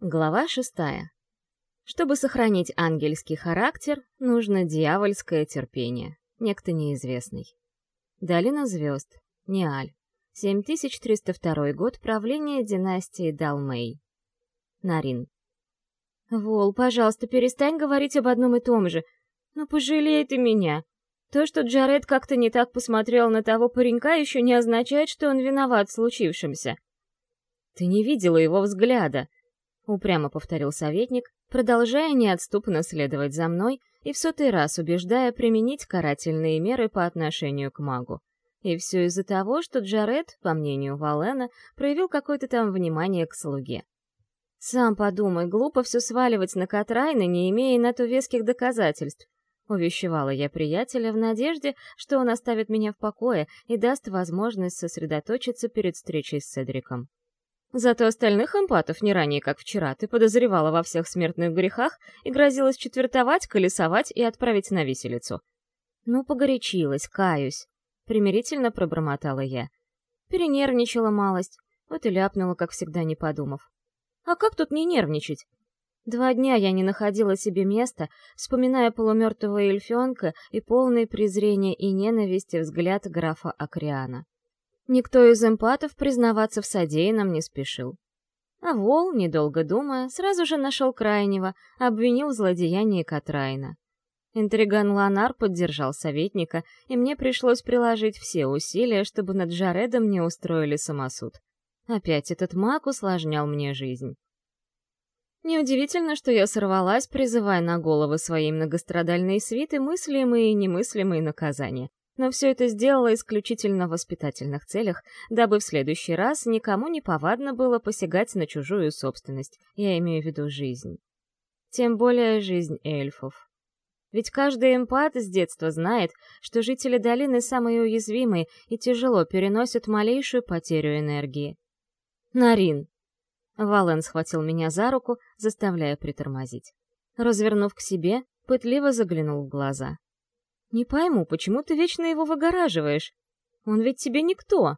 Глава шестая. Чтобы сохранить ангельский характер, нужно дьявольское терпение. Некто неизвестный. Долина звезд. Неаль. 7302 год правления династии Далмей. Нарин. «Вол, пожалуйста, перестань говорить об одном и том же. Ну, пожалей ты меня. То, что Джаред как-то не так посмотрел на того паренька, еще не означает, что он виноват в случившемся. Ты не видела его взгляда упрямо повторил советник, продолжая неотступно следовать за мной и в сотый раз убеждая применить карательные меры по отношению к магу. И все из-за того, что Джаред, по мнению Валена, проявил какое-то там внимание к слуге. «Сам подумай, глупо все сваливать на Катрайна, не имея на то веских доказательств», увещевала я приятеля в надежде, что он оставит меня в покое и даст возможность сосредоточиться перед встречей с Седриком. Зато остальных эмпатов не ранее, как вчера, ты подозревала во всех смертных грехах и грозилась четвертовать, колесовать и отправить на виселицу. Ну, погорячилась, каюсь. Примирительно пробормотала я. Перенервничала малость, вот и ляпнула, как всегда, не подумав. А как тут не нервничать? Два дня я не находила себе места, вспоминая полумертвого эльфенка и полный презрения и ненависти взгляд графа Акриана. Никто из эмпатов признаваться в содеянном не спешил. А Вол, недолго думая, сразу же нашел крайнего, обвинил в злодеянии Катрайна. Интриган Ланар поддержал советника, и мне пришлось приложить все усилия, чтобы над Джаредом не устроили самосуд. Опять этот маг усложнял мне жизнь. Неудивительно, что я сорвалась, призывая на головы своей многострадальной свиты мыслимые и немыслимые наказания но все это сделала исключительно в воспитательных целях, дабы в следующий раз никому не повадно было посягать на чужую собственность, я имею в виду жизнь. Тем более жизнь эльфов. Ведь каждый эмпат с детства знает, что жители долины самые уязвимые и тяжело переносят малейшую потерю энергии. «Нарин!» Вален схватил меня за руку, заставляя притормозить. Развернув к себе, пытливо заглянул в глаза. Не пойму, почему ты вечно его выгораживаешь? Он ведь тебе никто.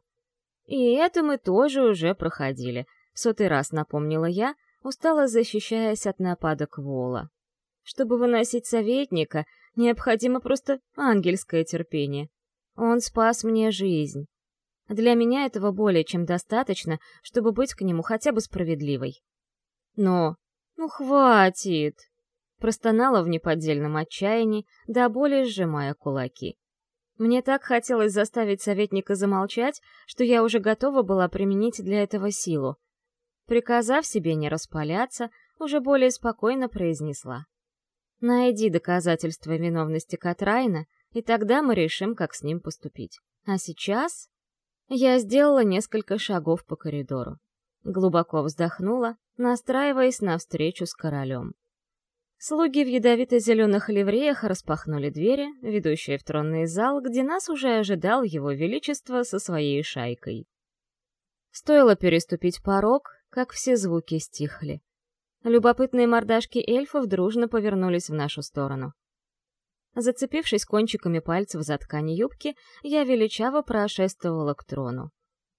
И это мы тоже уже проходили. В сотый раз напомнила я, устало защищаясь от нападок Вола. Чтобы выносить советника, необходимо просто ангельское терпение. Он спас мне жизнь. Для меня этого более чем достаточно, чтобы быть к нему хотя бы справедливой. Но... Ну, хватит! Простонала в неподдельном отчаянии, до боли сжимая кулаки. Мне так хотелось заставить советника замолчать, что я уже готова была применить для этого силу. Приказав себе не распаляться, уже более спокойно произнесла. «Найди доказательства виновности Катрайна, и тогда мы решим, как с ним поступить. А сейчас...» Я сделала несколько шагов по коридору. Глубоко вздохнула, настраиваясь на встречу с королем. Слуги в ядовито-зеленых ливреях распахнули двери, ведущие в тронный зал, где нас уже ожидал его величество со своей шайкой. Стоило переступить порог, как все звуки стихли. Любопытные мордашки эльфов дружно повернулись в нашу сторону. Зацепившись кончиками пальцев за ткань юбки, я величаво прошествовала к трону.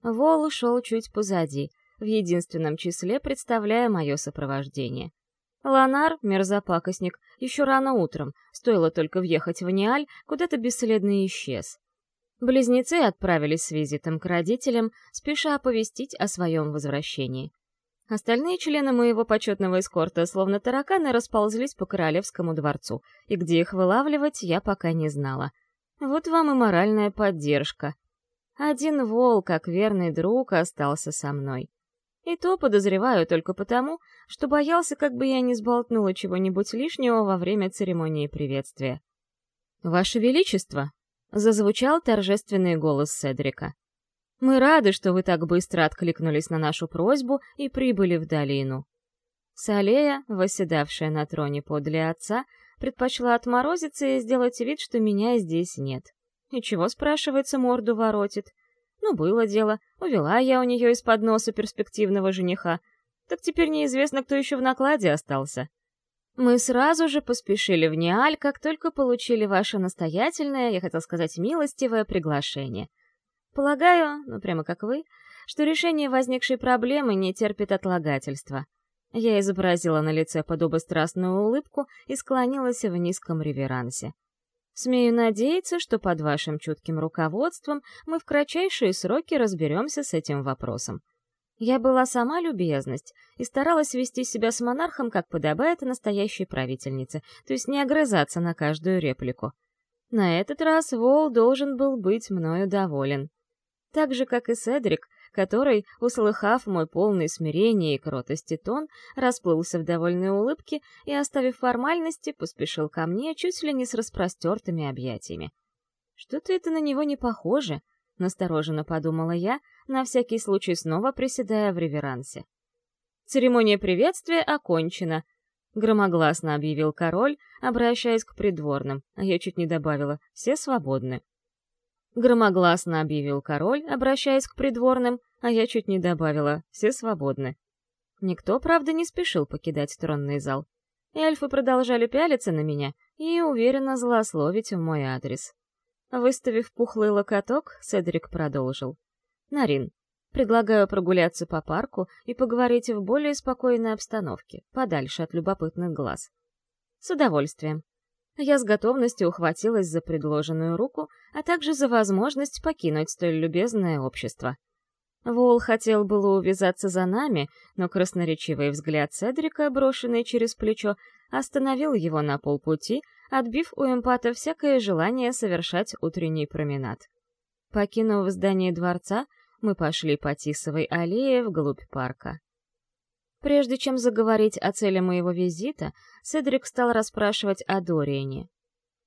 Вол ушел чуть позади, в единственном числе представляя мое сопровождение — Ланар, мерзопакостник, еще рано утром, стоило только въехать в Ниаль, куда-то бесследно исчез. Близнецы отправились с визитом к родителям, спеша оповестить о своем возвращении. Остальные члены моего почетного эскорта, словно тараканы, расползлись по королевскому дворцу, и где их вылавливать, я пока не знала. Вот вам и моральная поддержка. Один волк, как верный друг, остался со мной. И то подозреваю только потому, что боялся, как бы я не сболтнула чего-нибудь лишнего во время церемонии приветствия. «Ваше Величество!» — зазвучал торжественный голос Седрика. «Мы рады, что вы так быстро откликнулись на нашу просьбу и прибыли в долину». Салея, восседавшая на троне подле отца, предпочла отморозиться и сделать вид, что меня здесь нет. И чего, спрашивается, морду воротит? Ну, было дело, увела я у нее из-под носа перспективного жениха. Так теперь неизвестно, кто еще в накладе остался. Мы сразу же поспешили в Неаль, как только получили ваше настоятельное, я хотел сказать милостивое приглашение. Полагаю, ну прямо как вы, что решение возникшей проблемы не терпит отлагательства. Я изобразила на лице подобострастную улыбку и склонилась в низком реверансе. Смею надеяться, что под вашим чутким руководством мы в кратчайшие сроки разберемся с этим вопросом. Я была сама любезность и старалась вести себя с монархом, как подобает настоящей правительнице, то есть не огрызаться на каждую реплику. На этот раз Вол должен был быть мною доволен. Так же, как и Седрик, который, услыхав мой полный смирения и кротости тон, расплылся в довольной улыбке и, оставив формальности, поспешил ко мне чуть ли не с распростертыми объятиями. Что-то это на него не похоже, настороженно подумала я, на всякий случай снова приседая в реверансе. Церемония приветствия окончена, громогласно объявил король, обращаясь к придворным, а я чуть не добавила «все свободны». Громогласно объявил король, обращаясь к придворным, а я чуть не добавила «все свободны». Никто, правда, не спешил покидать тронный зал. Эльфы продолжали пялиться на меня и уверенно злословить в мой адрес. Выставив пухлый локоток, Седрик продолжил. «Нарин, предлагаю прогуляться по парку и поговорить в более спокойной обстановке, подальше от любопытных глаз». «С удовольствием», я с готовностью ухватилась за предложенную руку, а также за возможность покинуть столь любезное общество. Вол хотел было увязаться за нами, но красноречивый взгляд Седрика, брошенный через плечо, остановил его на полпути, отбив у эмпата всякое желание совершать утренний променад. Покинув здание дворца, мы пошли по Тисовой аллее вглубь парка. Прежде чем заговорить о цели моего визита, Седрик стал расспрашивать о Дориане.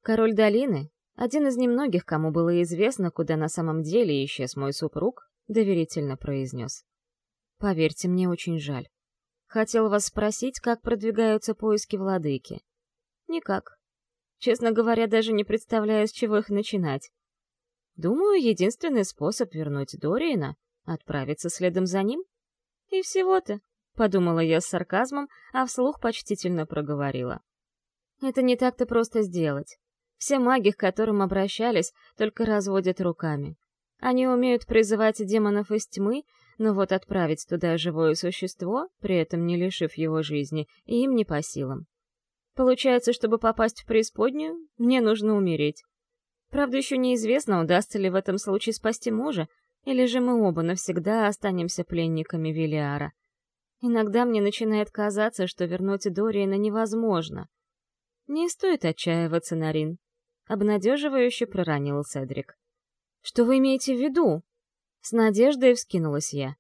Король долины, один из немногих, кому было известно, куда на самом деле исчез мой супруг, доверительно произнес. «Поверьте, мне очень жаль. Хотел вас спросить, как продвигаются поиски владыки. Никак. Честно говоря, даже не представляю, с чего их начинать. Думаю, единственный способ вернуть Дориана — отправиться следом за ним. И всего-то. Подумала я с сарказмом, а вслух почтительно проговорила. Это не так-то просто сделать. Все маги, к которым обращались, только разводят руками. Они умеют призывать демонов из тьмы, но вот отправить туда живое существо, при этом не лишив его жизни, им не по силам. Получается, чтобы попасть в преисподнюю, мне нужно умереть. Правда, еще неизвестно, удастся ли в этом случае спасти мужа, или же мы оба навсегда останемся пленниками Велиара. Иногда мне начинает казаться, что вернуть Дориана невозможно. Не стоит отчаиваться, Нарин. Обнадеживающе проронил Седрик. Что вы имеете в виду? С надеждой вскинулась я.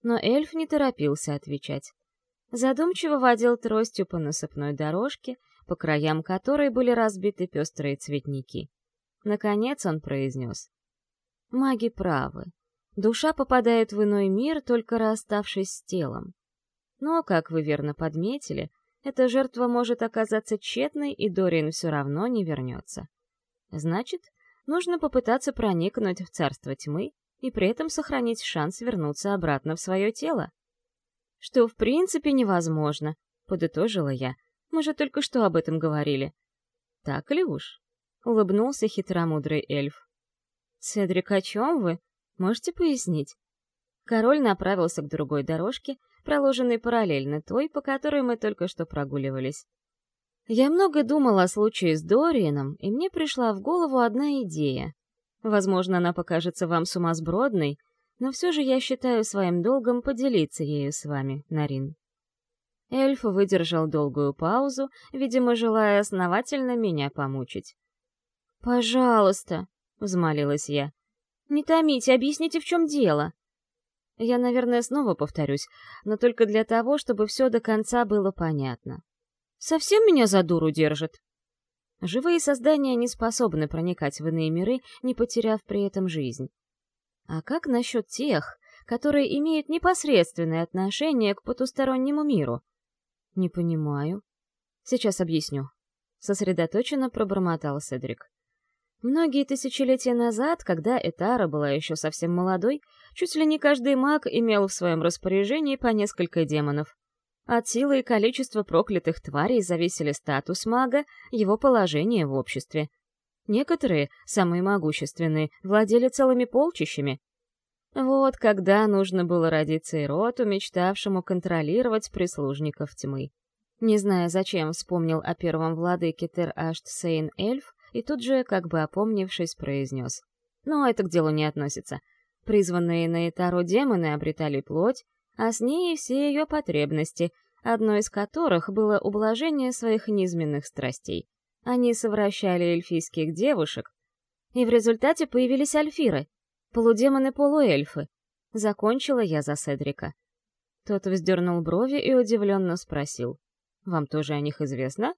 Но эльф не торопился отвечать. Задумчиво водил тростью по насыпной дорожке, по краям которой были разбиты пестрые цветники. Наконец он произнес. Маги правы. Душа попадает в иной мир, только расставшись с телом. Но, как вы верно подметили, эта жертва может оказаться тщетной, и Дориан все равно не вернется. Значит, нужно попытаться проникнуть в царство тьмы и при этом сохранить шанс вернуться обратно в свое тело. Что в принципе невозможно, подытожила я. Мы же только что об этом говорили. Так ли уж? Улыбнулся хитромудрый эльф. Седрик, о чем вы? Можете пояснить? Король направился к другой дорожке, проложенной параллельно той, по которой мы только что прогуливались. Я много думал о случае с Дорианом, и мне пришла в голову одна идея. Возможно, она покажется вам сумасбродной, но все же я считаю своим долгом поделиться ею с вами, Нарин. Эльф выдержал долгую паузу, видимо, желая основательно меня помучить. «Пожалуйста», — взмолилась я, — «не томите, объясните, в чем дело». Я, наверное, снова повторюсь, но только для того, чтобы все до конца было понятно. Совсем меня за дуру держит? Живые создания не способны проникать в иные миры, не потеряв при этом жизнь. А как насчет тех, которые имеют непосредственное отношение к потустороннему миру? Не понимаю. Сейчас объясню. Сосредоточенно пробормотал Седрик. Многие тысячелетия назад, когда Этара была еще совсем молодой, чуть ли не каждый маг имел в своем распоряжении по несколько демонов. От силы и количества проклятых тварей зависели статус мага, его положение в обществе. Некоторые, самые могущественные, владели целыми полчищами. Вот когда нужно было родиться Ироту, мечтавшему контролировать прислужников тьмы. Не зная, зачем вспомнил о первом владыке Тер-Ашт Сейн-Эльф, и тут же, как бы опомнившись, произнес. Но это к делу не относится. Призванные на Итару демоны обретали плоть, а с ней все ее потребности, одной из которых было ублажение своих низменных страстей. Они совращали эльфийских девушек, и в результате появились альфиры, полудемоны-полуэльфы. Закончила я за Седрика. Тот вздернул брови и удивленно спросил. «Вам тоже о них известно?»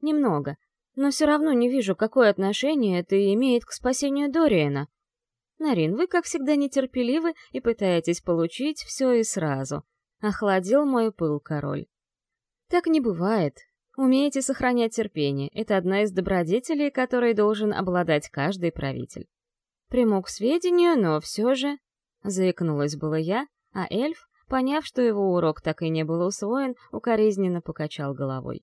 «Немного, но все равно не вижу, какое отношение это имеет к спасению Дориена. Нарин, вы, как всегда, нетерпеливы и пытаетесь получить все и сразу. Охладил мой пыл король. Так не бывает. Умеете сохранять терпение. Это одна из добродетелей, которой должен обладать каждый правитель. Приму к сведению, но все же... Заикнулась была я, а эльф, поняв, что его урок так и не был усвоен, укоризненно покачал головой.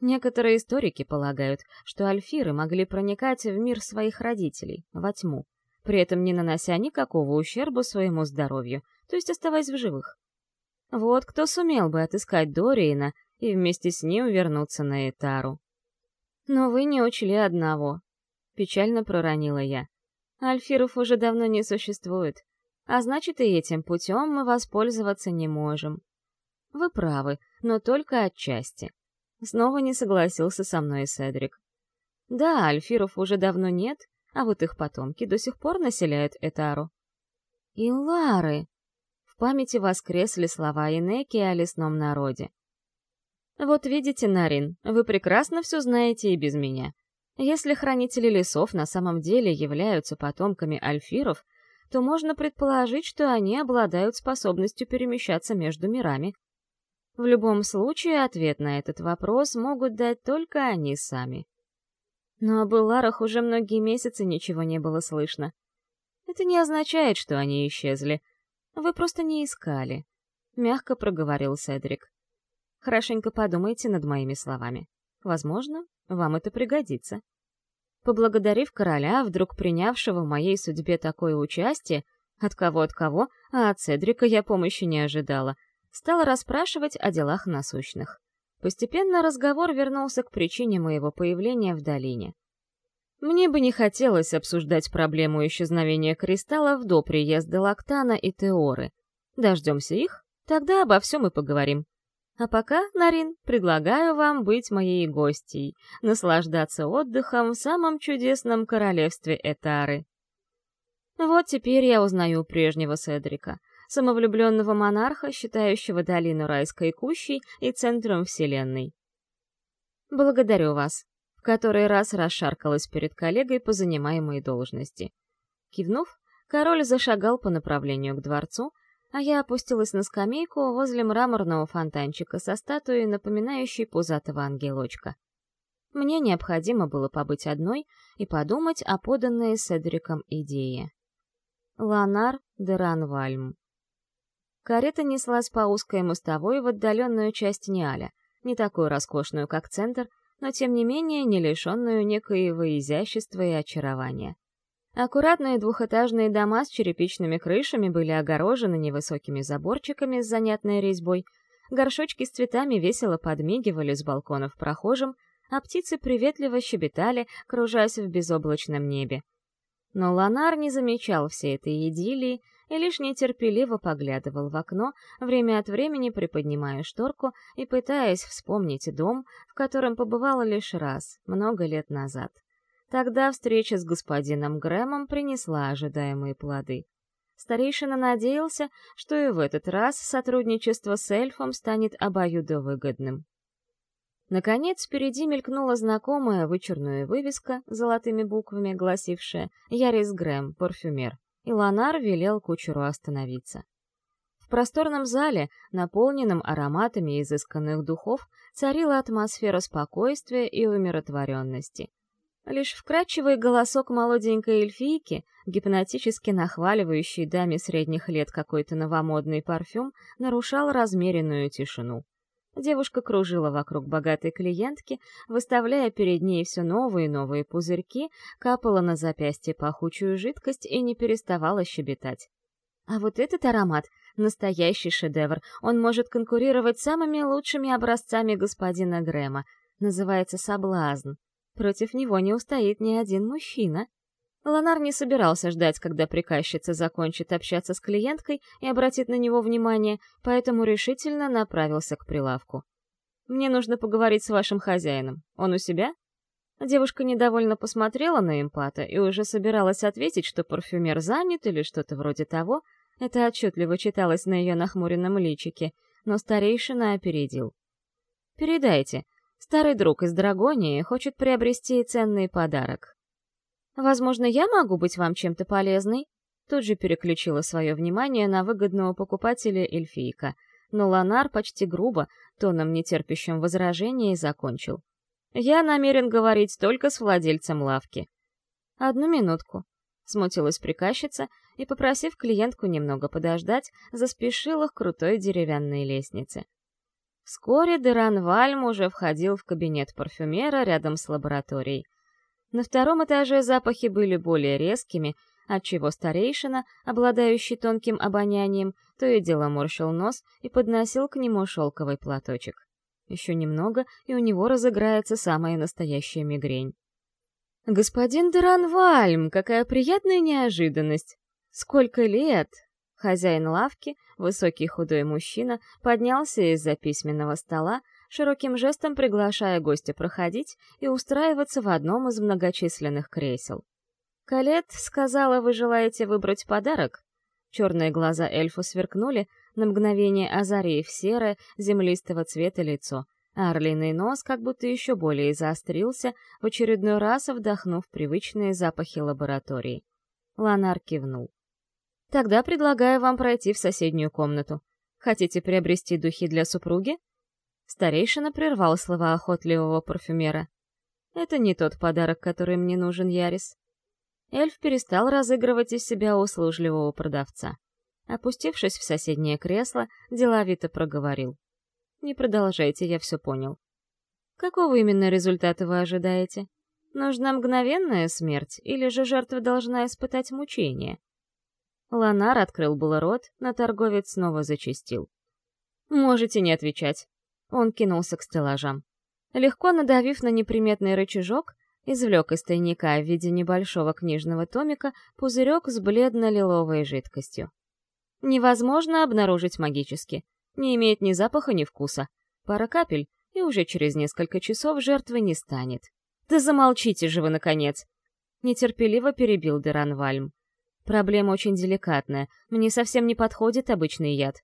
Некоторые историки полагают, что альфиры могли проникать в мир своих родителей, во тьму, при этом не нанося никакого ущерба своему здоровью, то есть оставаясь в живых. Вот кто сумел бы отыскать Дориена и вместе с ним вернуться на Этару. Но вы не учли одного. Печально проронила я. Альфиров уже давно не существует, а значит и этим путем мы воспользоваться не можем. Вы правы, но только отчасти. Снова не согласился со мной Седрик. Да, альфиров уже давно нет, а вот их потомки до сих пор населяют Этару. И Лары! В памяти воскресли слова Инеки о лесном народе. Вот видите, Нарин, вы прекрасно все знаете и без меня. Если хранители лесов на самом деле являются потомками альфиров, то можно предположить, что они обладают способностью перемещаться между мирами. В любом случае, ответ на этот вопрос могут дать только они сами. Но об Иларах уже многие месяцы ничего не было слышно. Это не означает, что они исчезли. Вы просто не искали. Мягко проговорил Седрик. Хорошенько подумайте над моими словами. Возможно, вам это пригодится. Поблагодарив короля, вдруг принявшего в моей судьбе такое участие, от кого от кого, а от Седрика я помощи не ожидала — стала расспрашивать о делах насущных. Постепенно разговор вернулся к причине моего появления в долине. Мне бы не хотелось обсуждать проблему исчезновения кристаллов до приезда Лактана и Теоры. Дождемся их, тогда обо всем и поговорим. А пока, Нарин, предлагаю вам быть моей гостьей, наслаждаться отдыхом в самом чудесном королевстве Этары. Вот теперь я узнаю прежнего Седрика самовлюбленного монарха, считающего долину райской кущей и центром вселенной. «Благодарю вас», — в который раз расшаркалась перед коллегой по занимаемой должности. Кивнув, король зашагал по направлению к дворцу, а я опустилась на скамейку возле мраморного фонтанчика со статуей, напоминающей пузатого ангелочка. Мне необходимо было побыть одной и подумать о поданной Седриком идее. Ланар де Ранвальм Карета неслась по узкой мостовой в отдаленную часть Ниаля, не такую роскошную, как центр, но тем не менее не лишенную некоего изящества и очарования. Аккуратные двухэтажные дома с черепичными крышами были огорожены невысокими заборчиками с занятной резьбой, горшочки с цветами весело подмигивали с балконов прохожим, а птицы приветливо щебетали, кружась в безоблачном небе. Но Ланар не замечал всей этой идиллии, и лишь нетерпеливо поглядывал в окно, время от времени приподнимая шторку и пытаясь вспомнить дом, в котором побывала лишь раз, много лет назад. Тогда встреча с господином Грэмом принесла ожидаемые плоды. Старейшина надеялся, что и в этот раз сотрудничество с эльфом станет обоюдовыгодным. Наконец, впереди мелькнула знакомая вычурная вывеска золотыми буквами, гласившая «Ярис Грэм, парфюмер» и Ланар велел кучеру остановиться. В просторном зале, наполненном ароматами изысканных духов, царила атмосфера спокойствия и умиротворенности. Лишь вкрадчивый голосок молоденькой эльфийки, гипнотически нахваливающий даме средних лет какой-то новомодный парфюм, нарушал размеренную тишину. Девушка кружила вокруг богатой клиентки, выставляя перед ней все новые и новые пузырьки, капала на запястье пахучую жидкость и не переставала щебетать. А вот этот аромат — настоящий шедевр. Он может конкурировать с самыми лучшими образцами господина Грэма. Называется «Соблазн». Против него не устоит ни один мужчина. Ланар не собирался ждать, когда приказчица закончит общаться с клиенткой и обратит на него внимание, поэтому решительно направился к прилавку. «Мне нужно поговорить с вашим хозяином. Он у себя?» Девушка недовольно посмотрела на эмпата и уже собиралась ответить, что парфюмер занят или что-то вроде того. Это отчетливо читалось на ее нахмуренном личике, но старейшина опередил. «Передайте. Старый друг из Драгонии хочет приобрести ценный подарок. Возможно, я могу быть вам чем-то полезной?» Тут же переключила свое внимание на выгодного покупателя эльфийка, но Ланар почти грубо, тоном нетерпящим возражения, закончил. «Я намерен говорить только с владельцем лавки». «Одну минутку», — смутилась приказчица и, попросив клиентку немного подождать, заспешила к крутой деревянной лестнице. Вскоре Деран Вальм уже входил в кабинет парфюмера рядом с лабораторией. На втором этаже запахи были более резкими, отчего старейшина, обладающий тонким обонянием, то и дело морщил нос и подносил к нему шелковый платочек. Еще немного, и у него разыграется самая настоящая мигрень. «Господин Деранвальм, какая приятная неожиданность! Сколько лет!» Хозяин лавки, высокий худой мужчина, поднялся из-за письменного стола, широким жестом приглашая гостя проходить и устраиваться в одном из многочисленных кресел. «Калет сказала, вы желаете выбрать подарок?» Черные глаза эльфа сверкнули, на мгновение озарив серое, землистого цвета лицо, а орлиный нос как будто еще более заострился, в очередной раз вдохнув привычные запахи лаборатории. Ланар кивнул. «Тогда предлагаю вам пройти в соседнюю комнату. Хотите приобрести духи для супруги?» Старейшина прервал слова охотливого парфюмера. «Это не тот подарок, который мне нужен, Ярис». Эльф перестал разыгрывать из себя услужливого продавца. Опустившись в соседнее кресло, деловито проговорил. «Не продолжайте, я все понял». «Какого именно результата вы ожидаете? Нужна мгновенная смерть, или же жертва должна испытать мучение?» Ланар открыл было рот, но торговец снова зачистил. «Можете не отвечать. Он кинулся к стеллажам. Легко надавив на неприметный рычажок, извлек из тайника в виде небольшого книжного томика пузырек с бледно-лиловой жидкостью. Невозможно обнаружить магически. Не имеет ни запаха, ни вкуса. Пара капель, и уже через несколько часов жертвы не станет. «Да замолчите же вы, наконец!» Нетерпеливо перебил Деранвальм. «Проблема очень деликатная. Мне совсем не подходит обычный яд.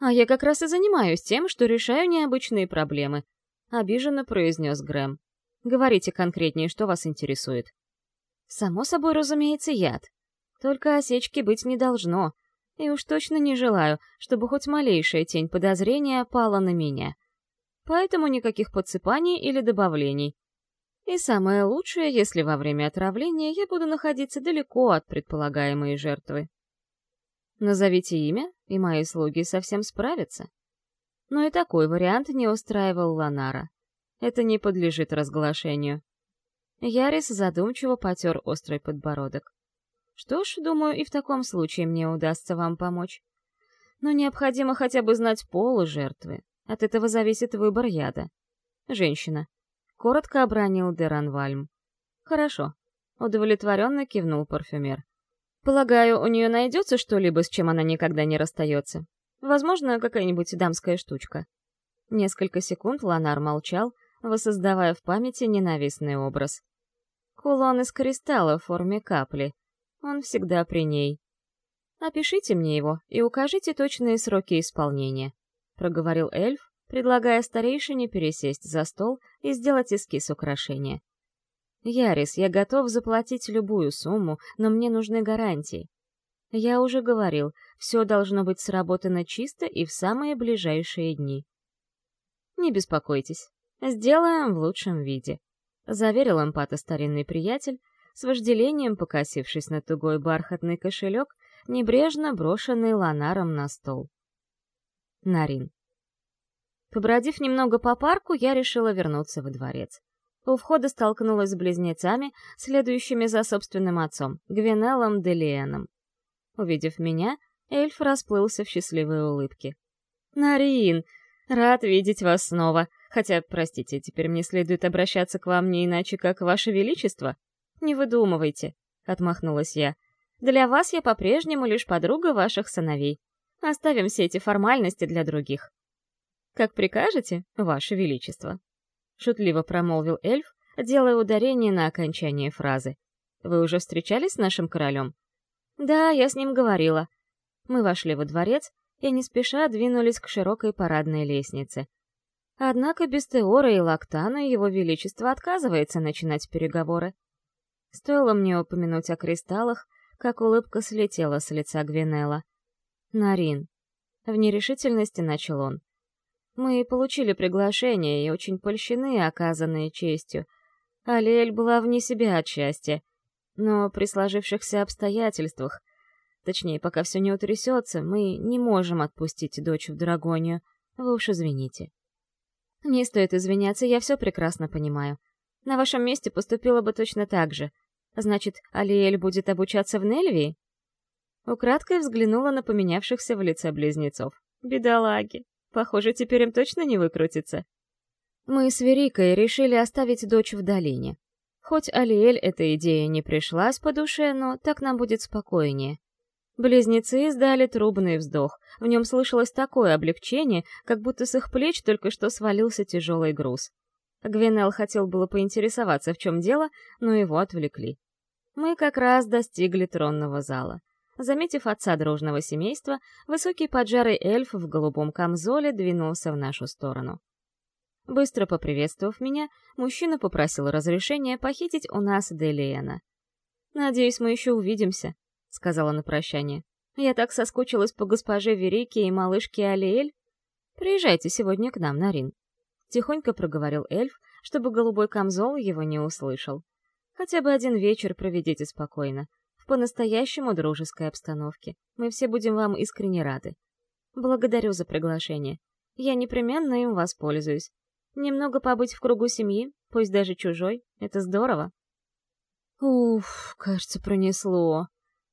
«А я как раз и занимаюсь тем, что решаю необычные проблемы», — обиженно произнес Грэм. «Говорите конкретнее, что вас интересует». «Само собой, разумеется, яд. Только осечки быть не должно. И уж точно не желаю, чтобы хоть малейшая тень подозрения пала на меня. Поэтому никаких подсыпаний или добавлений. И самое лучшее, если во время отравления я буду находиться далеко от предполагаемой жертвы. Назовите имя, и мои слуги совсем справятся. Но и такой вариант не устраивал Ланара. Это не подлежит разглашению. Ярис задумчиво потер острый подбородок. Что ж, думаю, и в таком случае мне удастся вам помочь. Но необходимо хотя бы знать пол жертвы. От этого зависит выбор яда. Женщина. Коротко обронил Деранвальм. Хорошо. Удовлетворенно кивнул парфюмер. Полагаю, у нее найдется что-либо, с чем она никогда не расстается. Возможно, какая-нибудь дамская штучка. Несколько секунд Ланар молчал, воссоздавая в памяти ненавистный образ. Кулон из кристалла в форме капли. Он всегда при ней. «Опишите мне его и укажите точные сроки исполнения», — проговорил эльф, предлагая старейшине пересесть за стол и сделать эскиз украшения. «Ярис, я готов заплатить любую сумму, но мне нужны гарантии. Я уже говорил, все должно быть сработано чисто и в самые ближайшие дни». «Не беспокойтесь, сделаем в лучшем виде», — заверил эмпата старинный приятель, с вожделением покосившись на тугой бархатный кошелек, небрежно брошенный ланаром на стол. Нарин. Побродив немного по парку, я решила вернуться во дворец. У входа столкнулась с близнецами, следующими за собственным отцом, Гвинеллом Делиеном. Увидев меня, Эльф расплылся в счастливой улыбке. «Нарин, рад видеть вас снова. Хотя, простите, теперь мне следует обращаться к вам не иначе, как Ваше Величество. Не выдумывайте», — отмахнулась я. «Для вас я по-прежнему лишь подруга ваших сыновей. Оставим все эти формальности для других». «Как прикажете, Ваше Величество», — шутливо промолвил эльф, делая ударение на окончание фразы. «Вы уже встречались с нашим королем?» «Да, я с ним говорила». Мы вошли во дворец и не спеша двинулись к широкой парадной лестнице. Однако без Теора и Лактана его величество отказывается начинать переговоры. Стоило мне упомянуть о кристаллах, как улыбка слетела с лица Гвинелла. «Нарин». В нерешительности начал он. «Мы получили приглашение и очень польщены оказанной честью. Алиэль была вне себя от счастья. Но при сложившихся обстоятельствах, точнее, пока все не утрясется, мы не можем отпустить дочь в Драгонию. Вы уж извините». «Не стоит извиняться, я все прекрасно понимаю. На вашем месте поступила бы точно так же. Значит, Алиэль будет обучаться в Нельвии?» Украдкой взглянула на поменявшихся в лице близнецов. Бедолаги. Похоже, теперь им точно не выкрутится. Мы с Верикой решили оставить дочь в долине. Хоть Алиэль эта идея не пришлась по душе, но так нам будет спокойнее. Близнецы издали трубный вздох. В нем слышалось такое облегчение, как будто с их плеч только что свалился тяжелый груз. Гвинел хотел было поинтересоваться, в чем дело, но его отвлекли. Мы как раз достигли тронного зала. Заметив отца дружного семейства, высокий поджарый эльф в голубом камзоле двинулся в нашу сторону. Быстро поприветствовав меня, мужчина попросил разрешения похитить у нас Делиена. «Надеюсь, мы еще увидимся», — сказала на прощание. «Я так соскучилась по госпоже Верике и малышке Алиэль. Приезжайте сегодня к нам, Нарин», — тихонько проговорил эльф, чтобы голубой камзол его не услышал. «Хотя бы один вечер проведите спокойно по-настоящему дружеской обстановке. Мы все будем вам искренне рады. Благодарю за приглашение. Я непременно им воспользуюсь. Немного побыть в кругу семьи, пусть даже чужой, это здорово. Уф, кажется, пронесло.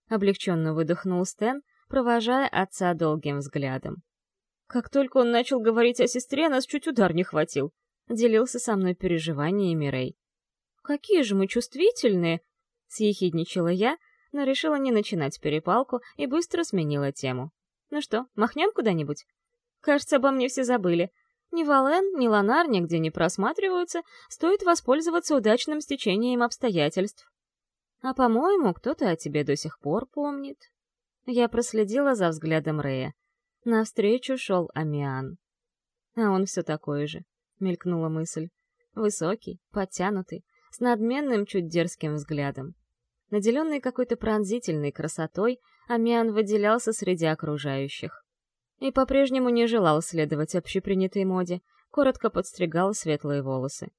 Облегченно выдохнул Стэн, провожая отца долгим взглядом. Как только он начал говорить о сестре, нас чуть удар не хватил. Делился со мной переживаниями Рэй. «Какие же мы чувствительные!» — съехидничала я, но решила не начинать перепалку и быстро сменила тему. «Ну что, махнем куда-нибудь?» «Кажется, обо мне все забыли. Ни Вален, ни Ланар нигде не просматриваются, стоит воспользоваться удачным стечением обстоятельств. А, по-моему, кто-то о тебе до сих пор помнит». Я проследила за взглядом Рея. Навстречу шел Амиан. А он все такой же, мелькнула мысль. Высокий, подтянутый, с надменным, чуть дерзким взглядом. Наделенный какой-то пронзительной красотой, Амиан выделялся среди окружающих. И по-прежнему не желал следовать общепринятой моде, коротко подстригал светлые волосы.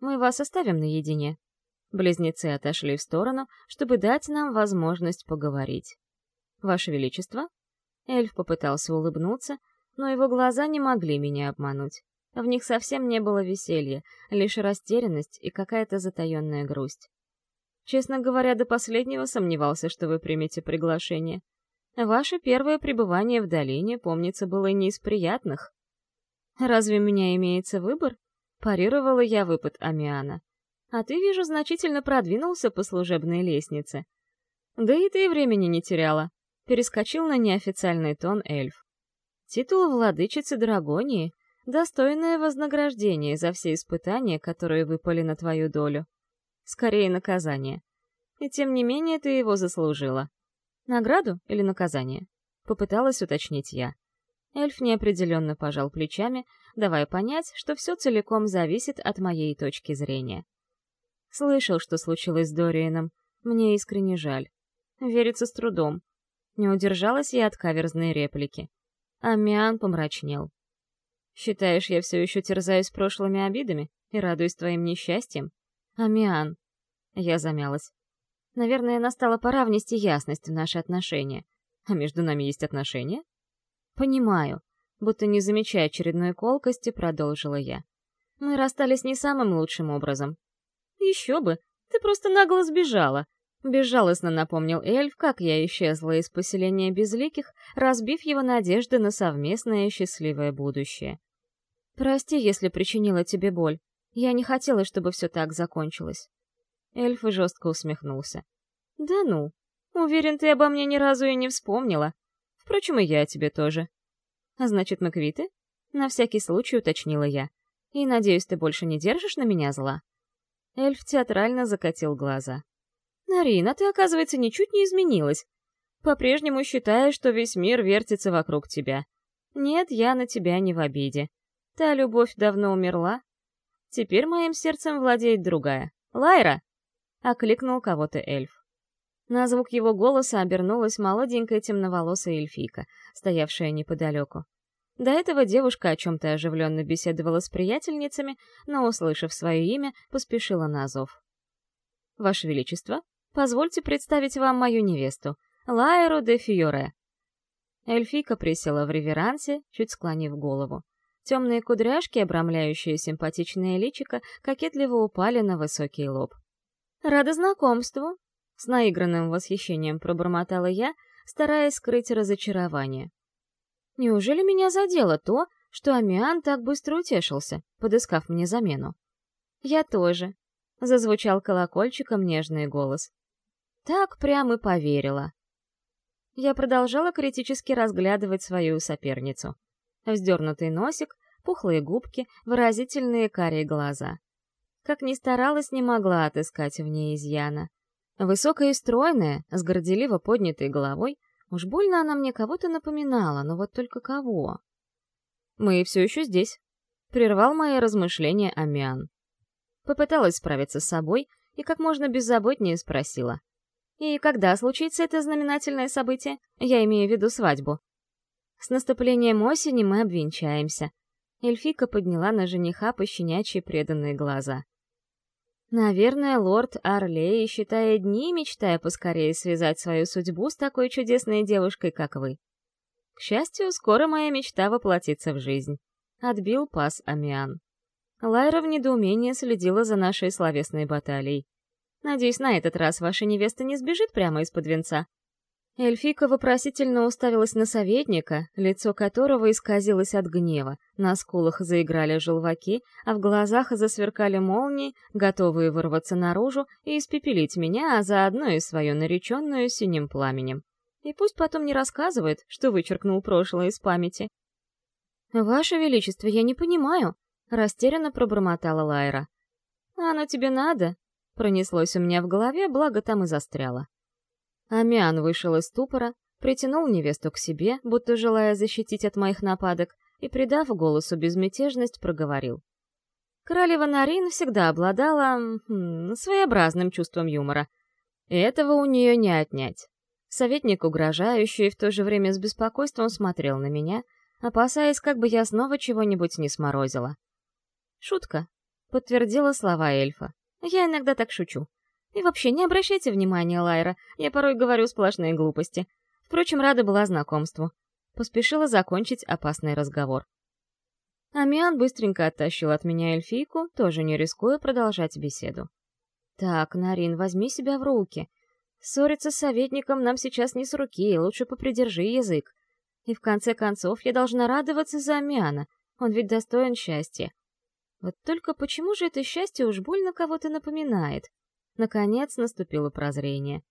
«Мы вас оставим наедине». Близнецы отошли в сторону, чтобы дать нам возможность поговорить. «Ваше Величество?» Эльф попытался улыбнуться, но его глаза не могли меня обмануть. В них совсем не было веселья, лишь растерянность и какая-то затаенная грусть. Честно говоря, до последнего сомневался, что вы примете приглашение. Ваше первое пребывание в долине, помнится, было не из приятных. Разве у меня имеется выбор? Парировала я выпад Амиана. А ты, вижу, значительно продвинулся по служебной лестнице. Да и ты времени не теряла. Перескочил на неофициальный тон эльф. Титул владычицы Драгонии — достойное вознаграждение за все испытания, которые выпали на твою долю. Скорее, наказание. И тем не менее ты его заслужила. Награду или наказание? Попыталась уточнить я. Эльф неопределенно пожал плечами, давая понять, что все целиком зависит от моей точки зрения. Слышал, что случилось с Дорианом. Мне искренне жаль. Верится с трудом. Не удержалась я от каверзной реплики. Амиан помрачнел. «Считаешь, я все еще терзаюсь прошлыми обидами и радуюсь твоим несчастьем? Амиан, я замялась. Наверное, настала пора внести ясность в наши отношения. А между нами есть отношения? Понимаю. Будто не замечая очередной колкости, продолжила я. Мы расстались не самым лучшим образом. Еще бы, ты просто нагло сбежала. Безжалостно напомнил эльф, как я исчезла из поселения Безликих, разбив его надежды на совместное счастливое будущее. «Прости, если причинила тебе боль. Я не хотела, чтобы все так закончилось». Эльф жестко усмехнулся. «Да ну, уверен, ты обо мне ни разу и не вспомнила. Впрочем, и я о тебе тоже». «А значит, мы квиты?» На всякий случай уточнила я. «И надеюсь, ты больше не держишь на меня зла?» Эльф театрально закатил глаза. «Нарина, ты, оказывается, ничуть не изменилась. По-прежнему считаешь, что весь мир вертится вокруг тебя. Нет, я на тебя не в обиде. Та любовь давно умерла. Теперь моим сердцем владеет другая. Лайра!» — окликнул кого-то эльф. На звук его голоса обернулась молоденькая темноволосая эльфийка, стоявшая неподалеку. До этого девушка о чем-то оживленно беседовала с приятельницами, но, услышав свое имя, поспешила на зов. «Ваше Величество, Позвольте представить вам мою невесту, Лайру де Фьоре». Эльфика присела в реверансе, чуть склонив голову. Темные кудряшки, обрамляющие симпатичное личико, кокетливо упали на высокий лоб. «Рада знакомству!» — с наигранным восхищением пробормотала я, стараясь скрыть разочарование. «Неужели меня задело то, что Амиан так быстро утешился, подыскав мне замену?» «Я тоже», — зазвучал колокольчиком нежный голос. Так прямо и поверила. Я продолжала критически разглядывать свою соперницу. Вздернутый носик, пухлые губки, выразительные карие глаза. Как ни старалась, не могла отыскать в ней изъяна. Высокая и стройная, с горделиво поднятой головой, уж больно она мне кого-то напоминала, но вот только кого. «Мы все еще здесь», — прервал мои размышления Амиан. Попыталась справиться с собой и как можно беззаботнее спросила. И когда случится это знаменательное событие? Я имею в виду свадьбу. С наступлением осени мы обвенчаемся. Эльфика подняла на жениха пощенячьи преданные глаза. Наверное, лорд Арлей, считая дни, мечтая поскорее связать свою судьбу с такой чудесной девушкой, как вы. К счастью, скоро моя мечта воплотится в жизнь. Отбил пас Амиан. Лайра в недоумении следила за нашей словесной баталией. Надеюсь, на этот раз ваша невеста не сбежит прямо из-под венца». Эльфика вопросительно уставилась на советника, лицо которого исказилось от гнева, на скулах заиграли желваки, а в глазах засверкали молнии, готовые вырваться наружу и испепелить меня, а заодно и свою нареченную синим пламенем. И пусть потом не рассказывает, что вычеркнул прошлое из памяти. «Ваше Величество, я не понимаю», — растерянно пробормотала Лайра. «Оно тебе надо?» Пронеслось у меня в голове, благо там и застряло. Амиан вышел из ступора, притянул невесту к себе, будто желая защитить от моих нападок, и, придав голосу безмятежность, проговорил. Королева Нарин всегда обладала хм, своеобразным чувством юмора. И этого у нее не отнять. Советник, угрожающий, и в то же время с беспокойством смотрел на меня, опасаясь, как бы я снова чего-нибудь не сморозила. «Шутка», — подтвердила слова эльфа. Я иногда так шучу. И вообще, не обращайте внимания, Лайра, я порой говорю сплошные глупости. Впрочем, рада была знакомству. Поспешила закончить опасный разговор. Амиан быстренько оттащил от меня эльфийку, тоже не рискуя продолжать беседу. «Так, Нарин, возьми себя в руки. Ссориться с советником нам сейчас не с руки, лучше попридержи язык. И в конце концов я должна радоваться за Амиана, он ведь достоин счастья. Вот только почему же это счастье уж больно кого-то напоминает? Наконец наступило прозрение.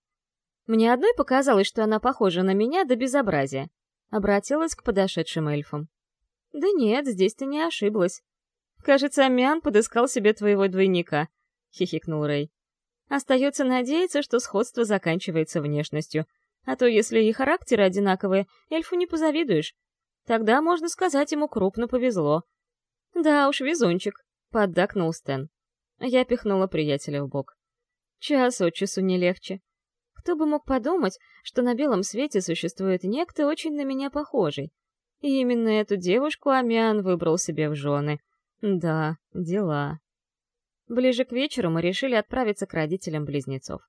Мне одной показалось, что она похожа на меня до безобразия. Обратилась к подошедшим эльфам. «Да нет, здесь ты не ошиблась. Кажется, Амиан подыскал себе твоего двойника», — хихикнул Рэй. «Остается надеяться, что сходство заканчивается внешностью. А то, если и характеры одинаковые, эльфу не позавидуешь. Тогда, можно сказать, ему крупно повезло. «Да уж, везунчик», — поддакнул Стэн. Я пихнула приятеля в бок. Час от часу не легче. Кто бы мог подумать, что на белом свете существует некто очень на меня похожий. И именно эту девушку Амиан выбрал себе в жены. Да, дела. Ближе к вечеру мы решили отправиться к родителям близнецов.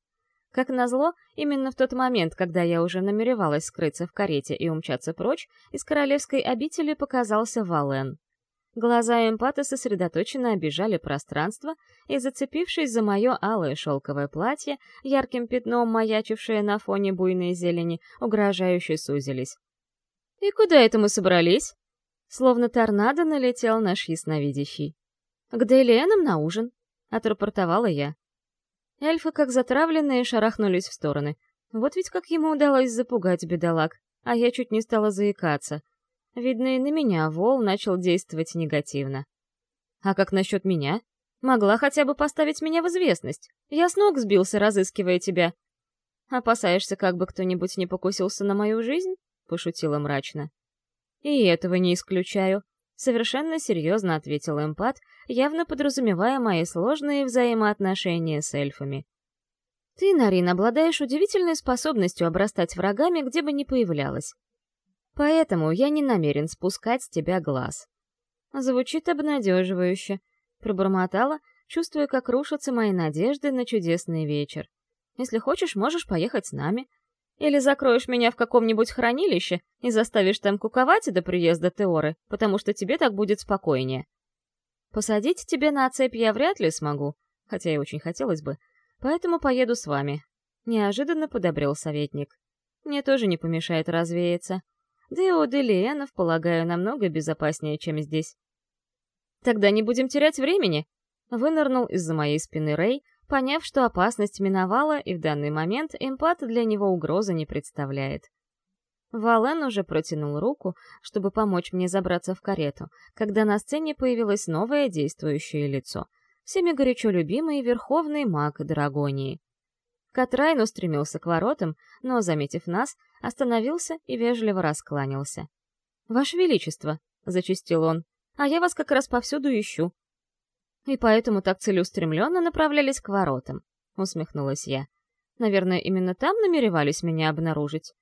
Как назло, именно в тот момент, когда я уже намеревалась скрыться в карете и умчаться прочь, из королевской обители показался Вален. Глаза эмпата сосредоточенно обижали пространство и, зацепившись за мое алое шелковое платье, ярким пятном маячившее на фоне буйной зелени, угрожающе сузились. «И куда это мы собрались?» Словно торнадо налетел наш ясновидящий. «К Дейлиэнам на ужин», — отрапортовала я. Эльфы, как затравленные, шарахнулись в стороны. Вот ведь как ему удалось запугать бедолаг, а я чуть не стала заикаться. Видно, и на меня Вол начал действовать негативно. А как насчет меня? Могла хотя бы поставить меня в известность. Я с ног сбился, разыскивая тебя. Опасаешься, как бы кто-нибудь не покусился на мою жизнь? Пошутила мрачно. И этого не исключаю. Совершенно серьезно ответил эмпат, явно подразумевая мои сложные взаимоотношения с эльфами. Ты, Нарин, обладаешь удивительной способностью обрастать врагами, где бы ни появлялась. Поэтому я не намерен спускать с тебя глаз. Звучит обнадеживающе. Пробормотала, чувствуя, как рушатся мои надежды на чудесный вечер. Если хочешь, можешь поехать с нами. Или закроешь меня в каком-нибудь хранилище и заставишь там куковать до приезда Теоры, потому что тебе так будет спокойнее. Посадить тебе на цепь я вряд ли смогу, хотя и очень хотелось бы, поэтому поеду с вами. Неожиданно подобрел советник. Мне тоже не помешает развеяться. Да и у Делиенов, полагаю, намного безопаснее, чем здесь. Тогда не будем терять времени. Вынырнул из-за моей спины Рэй, поняв, что опасность миновала, и в данный момент эмпат для него угрозы не представляет. Вален уже протянул руку, чтобы помочь мне забраться в карету, когда на сцене появилось новое действующее лицо — всеми горячо любимый верховный маг Драгонии. Катрайн устремился к воротам, но, заметив нас, остановился и вежливо раскланялся. «Ваше Величество!» — зачистил он. «А я вас как раз повсюду ищу и поэтому так целеустремленно направлялись к воротам», — усмехнулась я. «Наверное, именно там намеревались меня обнаружить».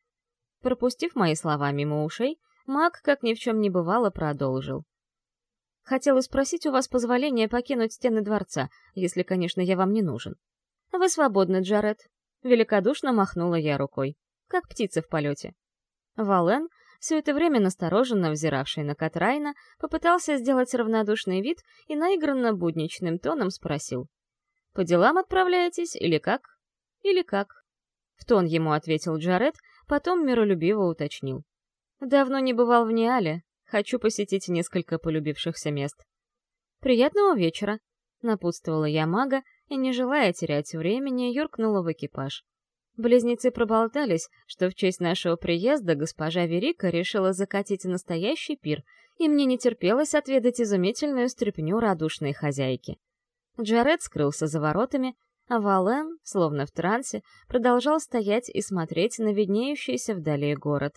Пропустив мои слова мимо ушей, маг, как ни в чем не бывало, продолжил. «Хотела спросить у вас позволения покинуть стены дворца, если, конечно, я вам не нужен». «Вы свободны, Джаред», — великодушно махнула я рукой, как птица в полете. Вален, все это время настороженно взиравший на Катрайна, попытался сделать равнодушный вид и наигранно будничным тоном спросил. «По делам отправляетесь или как?» «Или как?» В тон ему ответил Джаред, потом миролюбиво уточнил. «Давно не бывал в Ниале. Хочу посетить несколько полюбившихся мест». «Приятного вечера», — напутствовала я мага и, не желая терять времени, юркнула в экипаж. Близнецы проболтались, что в честь нашего приезда госпожа Верика решила закатить настоящий пир, и мне не терпелось отведать изумительную стряпню радушной хозяйки. Джаред скрылся за воротами, а Вален, словно в трансе, продолжал стоять и смотреть на виднеющийся вдали город.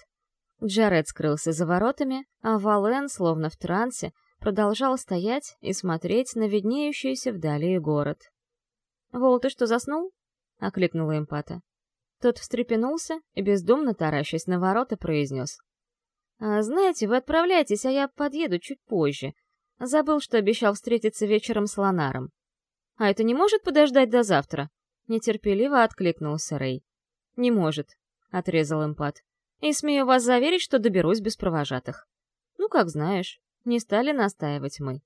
Джаред скрылся за воротами, а Вален, словно в трансе, продолжал стоять и смотреть на виднеющийся вдали город. «Вол, ты что, заснул?» — окликнула эмпата. Тот встрепенулся и, бездумно таращась на ворота, произнес. «А, «Знаете, вы отправляйтесь, а я подъеду чуть позже. Забыл, что обещал встретиться вечером с Ланаром. А это не может подождать до завтра?» Нетерпеливо откликнулся Рэй. «Не может», — отрезал импат. «И смею вас заверить, что доберусь без провожатых». «Ну, как знаешь, не стали настаивать мы».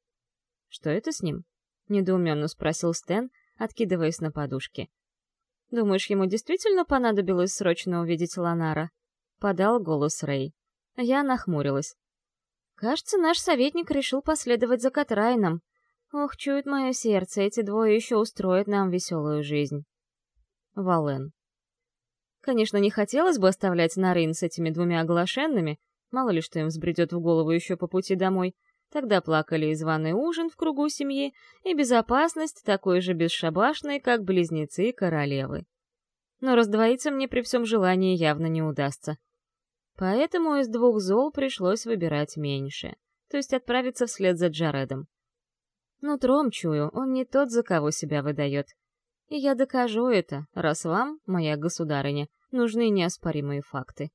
«Что это с ним?» — недоуменно спросил Стэн, откидываясь на подушке. Думаешь, ему действительно понадобилось срочно увидеть Ланара? Подал голос Рэй. Я нахмурилась. Кажется, наш советник решил последовать за Катрайном. Ох, чует мое сердце, эти двое еще устроят нам веселую жизнь. Вален. Конечно, не хотелось бы оставлять Нарин с этими двумя оглашенными, мало ли что им взбредет в голову еще по пути домой. Тогда плакали и званый ужин в кругу семьи, и безопасность такой же бесшабашной, как близнецы и королевы. Но раздвоиться мне при всем желании явно не удастся. Поэтому из двух зол пришлось выбирать меньше, то есть отправиться вслед за Джаредом. Нутром чую, он не тот, за кого себя выдает. И я докажу это, раз вам, моя государыня, нужны неоспоримые факты.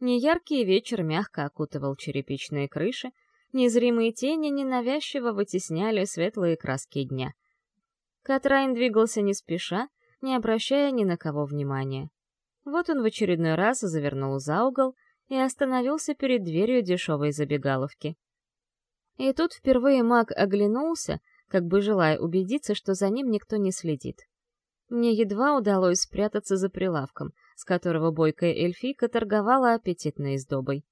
Неяркий вечер мягко окутывал черепичные крыши, Незримые тени ненавязчиво вытесняли светлые краски дня. Катрайн двигался не спеша, не обращая ни на кого внимания. Вот он в очередной раз завернул за угол и остановился перед дверью дешевой забегаловки. И тут впервые маг оглянулся, как бы желая убедиться, что за ним никто не следит. Мне едва удалось спрятаться за прилавком, с которого бойкая эльфийка торговала аппетитной издобой.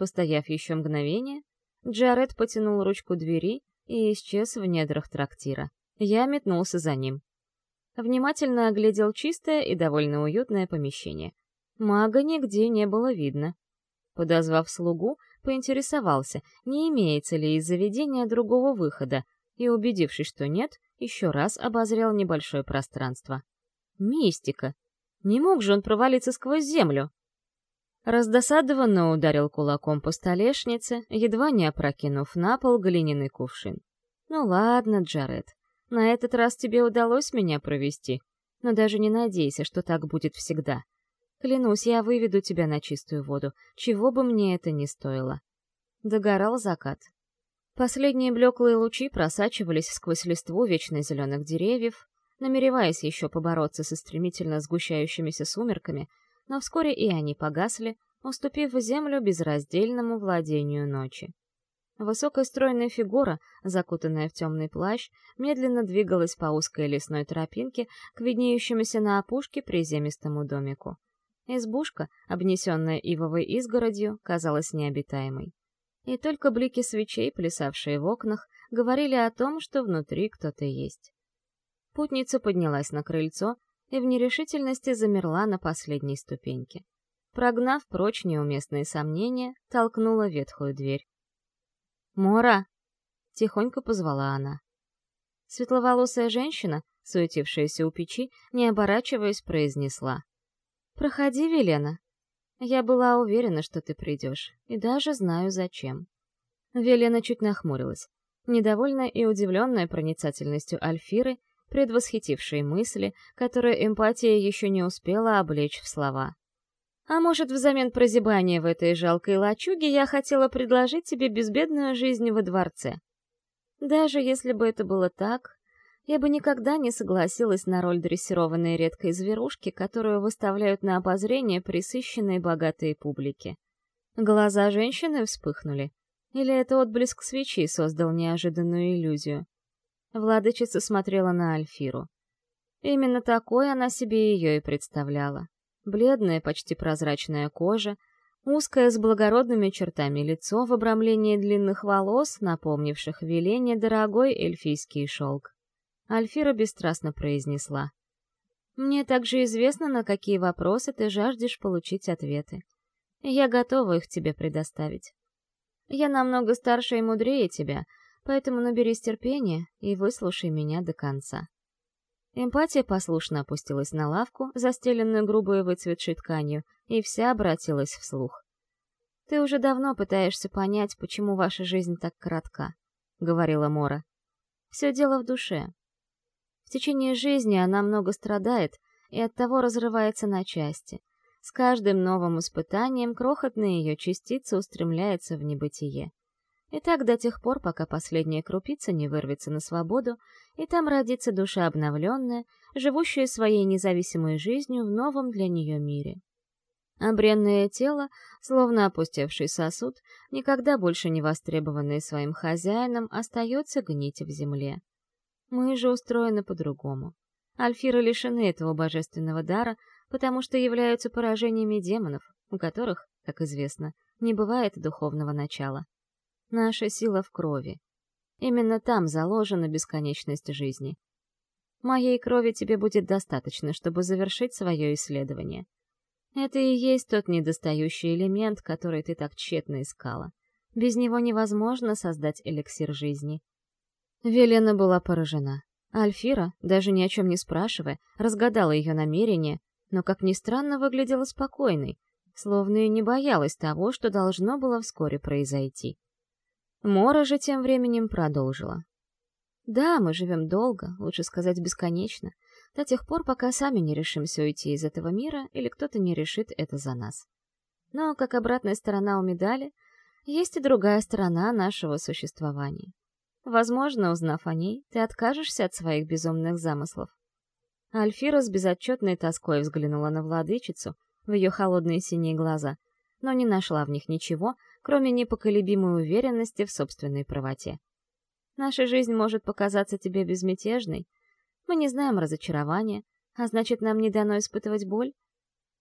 Постояв еще мгновение, Джаред потянул ручку двери и исчез в недрах трактира. Я метнулся за ним. Внимательно оглядел чистое и довольно уютное помещение. Мага нигде не было видно. Подозвав слугу, поинтересовался, не имеется ли из заведения другого выхода, и, убедившись, что нет, еще раз обозрел небольшое пространство. Мистика! Не мог же он провалиться сквозь землю? Раздосадованно ударил кулаком по столешнице, едва не опрокинув на пол глиняный кувшин. «Ну ладно, Джаред, на этот раз тебе удалось меня провести, но даже не надейся, что так будет всегда. Клянусь, я выведу тебя на чистую воду, чего бы мне это ни стоило». Догорал закат. Последние блеклые лучи просачивались сквозь листву вечно зеленых деревьев, намереваясь еще побороться со стремительно сгущающимися сумерками, но вскоре и они погасли, уступив землю безраздельному владению ночи. Высокая стройная фигура, закутанная в темный плащ, медленно двигалась по узкой лесной тропинке к виднеющемуся на опушке приземистому домику. Избушка, обнесенная ивовой изгородью, казалась необитаемой и только блики свечей, плясавшие в окнах, говорили о том, что внутри кто-то есть. Путница поднялась на крыльцо и в нерешительности замерла на последней ступеньке. Прогнав прочь неуместные сомнения, толкнула ветхую дверь. «Мора!» — тихонько позвала она. Светловолосая женщина, суетившаяся у печи, не оборачиваясь, произнесла. «Проходи, Велена, я была уверена, что ты придешь, и даже знаю зачем. Велена чуть нахмурилась, недовольная и удивленная проницательностью Альфиры, предвосхитившей мысли, которые эмпатия еще не успела облечь в слова. А может, взамен прозябания в этой жалкой лачуге я хотела предложить тебе безбедную жизнь во дворце? Даже если бы это было так, я бы никогда не согласилась на роль дрессированной редкой зверушки, которую выставляют на обозрение присыщенной богатой публике. Глаза женщины вспыхнули. Или это отблеск свечи создал неожиданную иллюзию? Владычица смотрела на Альфиру. Именно такой она себе ее и представляла. Бледная, почти прозрачная кожа, узкое с благородными чертами лицо в обрамлении длинных волос, напомнивших веление дорогой эльфийский шелк. Альфира бесстрастно произнесла. «Мне также известно, на какие вопросы ты жаждешь получить ответы. Я готова их тебе предоставить. Я намного старше и мудрее тебя, поэтому наберись терпения и выслушай меня до конца». Эмпатия послушно опустилась на лавку, застеленную грубой выцветшей тканью, и вся обратилась вслух. «Ты уже давно пытаешься понять, почему ваша жизнь так коротка», — говорила Мора. «Все дело в душе. В течение жизни она много страдает и оттого разрывается на части. С каждым новым испытанием крохотная ее частица устремляется в небытие. И так до тех пор, пока последняя крупица не вырвется на свободу, и там родится душа обновленная, живущая своей независимой жизнью в новом для нее мире. А тело, словно опустевший сосуд, никогда больше не востребованное своим хозяином, остается гнить в земле. Мы же устроены по-другому. Альфиры лишены этого божественного дара, потому что являются поражениями демонов, у которых, как известно, не бывает духовного начала. Наша сила в крови. Именно там заложена бесконечность жизни. Моей крови тебе будет достаточно, чтобы завершить свое исследование. Это и есть тот недостающий элемент, который ты так тщетно искала. Без него невозможно создать эликсир жизни. Велена была поражена. Альфира, даже ни о чем не спрашивая, разгадала ее намерение, но, как ни странно, выглядела спокойной, словно и не боялась того, что должно было вскоре произойти. Мора же тем временем продолжила. «Да, мы живем долго, лучше сказать бесконечно, до тех пор, пока сами не решимся уйти из этого мира или кто-то не решит это за нас. Но, как обратная сторона у медали, есть и другая сторона нашего существования. Возможно, узнав о ней, ты откажешься от своих безумных замыслов. Альфира с безотчетной тоской взглянула на владычицу в ее холодные синие глаза, но не нашла в них ничего, кроме непоколебимой уверенности в собственной правоте. Наша жизнь может показаться тебе безмятежной. Мы не знаем разочарования, а значит, нам не дано испытывать боль.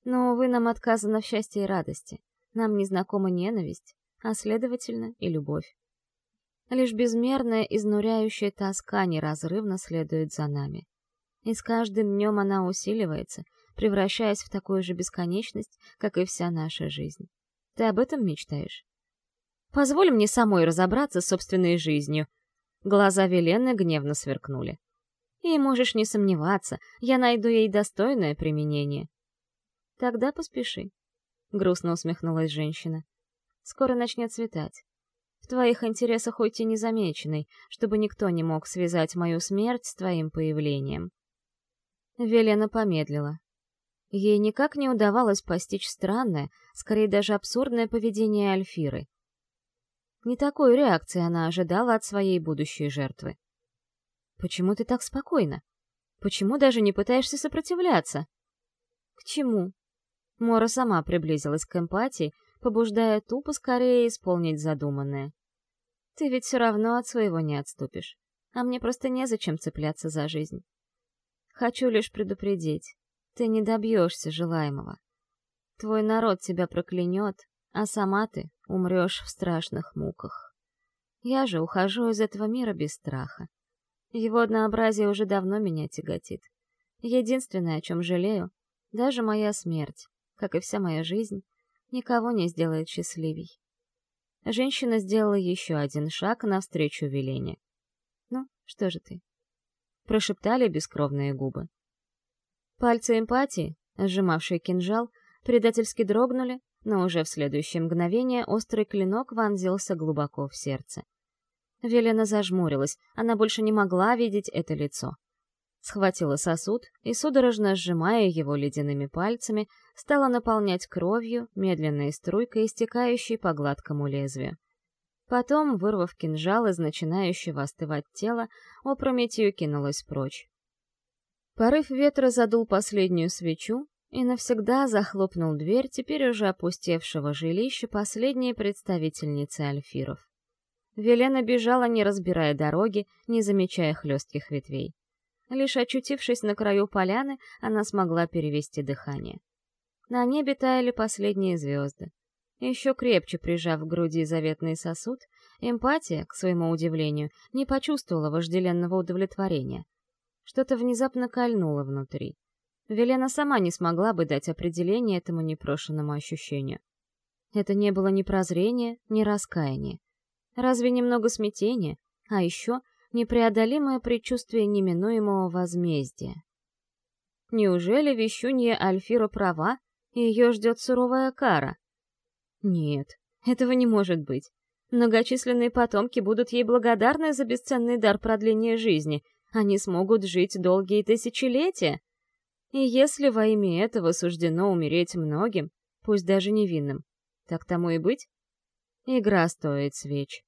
Но, увы, нам отказано в счастье и радости. Нам не знакома ненависть, а, следовательно, и любовь. Лишь безмерная, изнуряющая тоска неразрывно следует за нами. И с каждым днем она усиливается, превращаясь в такую же бесконечность, как и вся наша жизнь. Ты об этом мечтаешь? Позволь мне самой разобраться с собственной жизнью. Глаза Велены гневно сверкнули. И можешь не сомневаться, я найду ей достойное применение. Тогда поспеши. Грустно усмехнулась женщина. Скоро начнет светать. В твоих интересах уйти незамеченной, чтобы никто не мог связать мою смерть с твоим появлением. Велена помедлила. Ей никак не удавалось постичь странное, скорее даже абсурдное поведение Альфиры. Не такой реакции она ожидала от своей будущей жертвы. «Почему ты так спокойна? Почему даже не пытаешься сопротивляться?» «К чему?» Мора сама приблизилась к эмпатии, побуждая тупо скорее исполнить задуманное. «Ты ведь все равно от своего не отступишь, а мне просто незачем цепляться за жизнь. Хочу лишь предупредить, ты не добьешься желаемого. Твой народ тебя проклянет, а сама ты умрешь в страшных муках. Я же ухожу из этого мира без страха. Его однообразие уже давно меня тяготит. Единственное, о чем жалею, даже моя смерть, как и вся моя жизнь, никого не сделает счастливей. Женщина сделала еще один шаг навстречу Велене. «Ну, что же ты?» Прошептали бескровные губы. Пальцы эмпатии, сжимавшие кинжал, предательски дрогнули, но уже в следующее мгновение острый клинок вонзился глубоко в сердце. Велена зажмурилась, она больше не могла видеть это лицо. Схватила сосуд и, судорожно сжимая его ледяными пальцами, стала наполнять кровью, медленной струйкой, истекающей по гладкому лезвию. Потом, вырвав кинжал из начинающего остывать тела, опрометью кинулась прочь. Порыв ветра задул последнюю свечу и навсегда захлопнул дверь теперь уже опустевшего жилища последней представительницы альфиров. Велена бежала, не разбирая дороги, не замечая хлестких ветвей. Лишь очутившись на краю поляны, она смогла перевести дыхание. На небе таяли последние звезды. Еще крепче прижав к груди заветный сосуд, эмпатия, к своему удивлению, не почувствовала вожделенного удовлетворения — что-то внезапно кольнуло внутри. Велена сама не смогла бы дать определение этому непрошенному ощущению. Это не было ни прозрения, ни раскаяния. Разве немного смятения, а еще непреодолимое предчувствие неминуемого возмездия. Неужели вещунья Альфира права, и ее ждет суровая кара? Нет, этого не может быть. Многочисленные потомки будут ей благодарны за бесценный дар продления жизни — они смогут жить долгие тысячелетия. И если во имя этого суждено умереть многим, пусть даже невинным, так тому и быть. Игра стоит свеч.